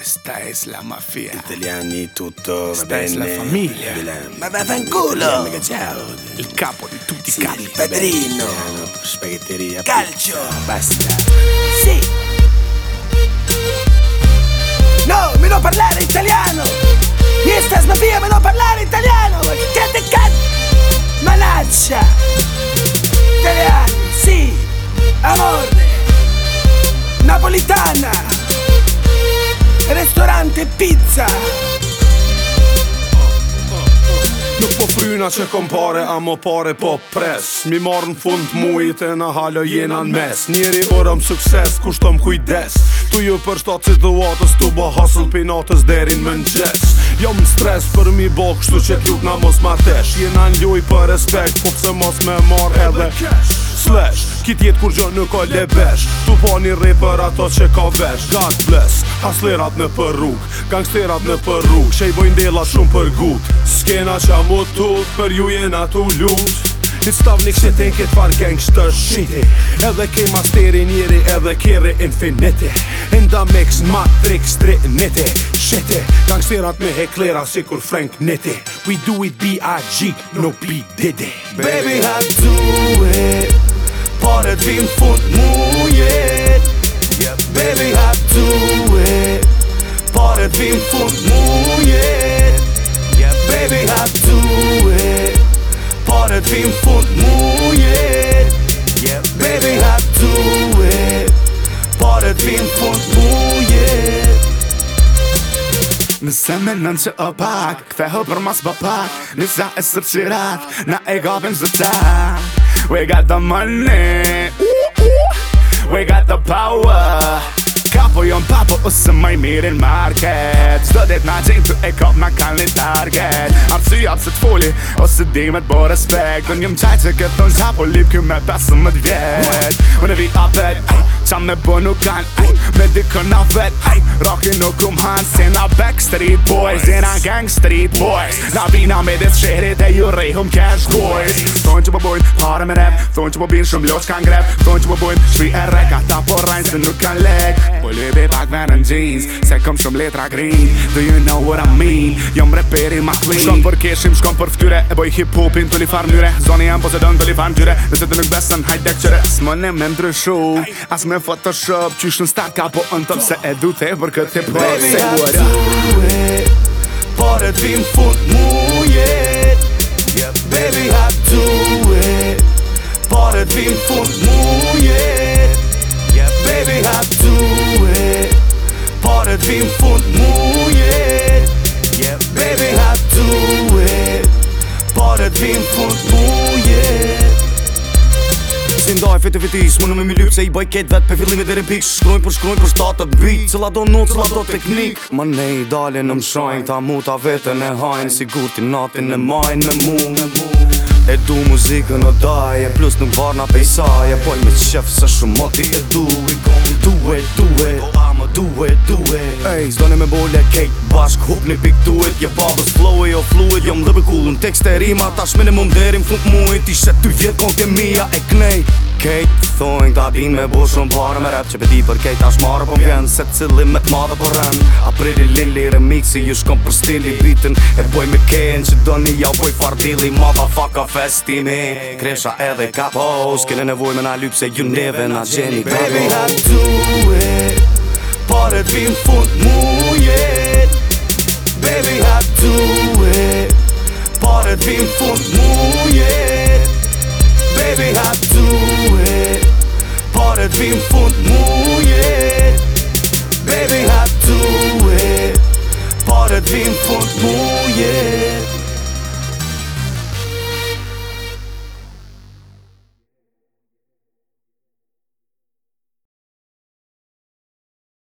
Sta è la mafia. Italiani tutto Sta va bene. la famiglia. Milano. Ma vaffanculo. Milano, ciao. Il capo di tutti sì, i capi. padrino. spaghetteria. Calcio. Basta. Sì. No, mi non parlare italiano. ke pizza Nuk po fryna që kom pare, a mo pare po pres Mi marrë në fund të mujit e në halë o jena në mes Njeri urëm sukses, kushtëm kujdes Tu ju për shtatë si dhu tu bo hasëll pinatës derin më në gjes Jom në stres për mi bo kështu që t'luk na mos ma tesh Jena njoj për respekt, po që mos me marrë edhe kesh slash Kit jet kur gjo nuk o lebesh Tu po një për ato që ka vesh God bless Haslerat në përruk Gangsterat në përruk i bojnë dela shumë për gut Skena qa amu tut Për ju jena tu lut Një stav një kështë e këtë far gang shtë shiti Edhe ke masteri njeri edhe kere infiniti Enda mix matrix tre niti Shiti Gangsterat me heklera si kur Frank niti We do it B.I.G. no B.D.D. Baby I do it Qim fut mu jet Yeah baby I do it Pare vim fut mu jet Yeah baby I do it Pare vim fut mu jet Yeah baby I do it Pare vim fut mu jet Nëse me nën që o pak Kthe hë për mas bë pak Nisa e sërqirat Na e gabim zë tak We got the money We got the power Kapo jon papo usë mëj mirë në market Sdo det nga gjengë, tu e kopë nga kalë në target Amësë ju apësë të foli, usë dikë me të borë respekt Në njëmë qajtë që këtë në shapo, lipë kjo me pasëm me të vjetë Më nëvi apët Ca me bo nuk kan ay, Me dikën vet hey, Rocky nuk um han Se na back street boys E na gang street boys Na vina me dhe shere Dhe ju rejhëm cash boys Thonë që po bojnë pare me rap Thonë që po bin shumë loq kan grep Thonë që po bojnë shri e rek Ata po rajnë se nuk kan lek Po lebe pak venë në jeans Se kom shumë letra green Do you know what I mean Jom reperi ma queen Shkon për keshim, shkon për ftyre E boj hip hopin të li farë mnyre Zoni jam po se dën të li farë mgjyre Dhe të nuk besën, hajt dek qëre As më ne me ndryshu As me në Photoshop Qysh në stack po në top Se e du te për këtë për Baby se I do it Por e t'vim fund mu jet yeah, Baby I do it Por e t'vim fund mu jet yeah, Baby I do it Por e t'vim fund mu jet yeah, Baby I do it Por e t'vim fund mu jet ti ndaj fitë fitë s'mo në mëmë lyp se i baj ket vet për fillimin e derbik shkruaj për shkruaj për shtatë bit cilla do nuk cilla do teknik më ne i dalje në mshajnë ta muta veten e hajn sigurt ti natin e majn me mu me E du muzikën o daje plus nuk varna pejsa E poj me qef se shumë ati e du i du e du e du e du e do it, do it Ej, zdojnë me bolle kejt Bashk hup një pik tu it Je babës flow e jo fluid Jom lëbër kullu në tekst e rima Ta shmene mu më dherim fuk mu it Ishe ty vjetë Kon po në kemija e knej Kejt, thojnë ta din me bo në barë Me rap që për për kejt ta shmarë Po mjen se cili me t'ma dhe për po rën Aprili lili remixi ju shkon për stili Bitën e boj me kejnë që do një ja boj fardili Ma dha festimi Kresha edhe ka pos Kene nevoj me na lypse se neve na gjeni Baby, I do it Har ett vindfot mojet Baby, I do it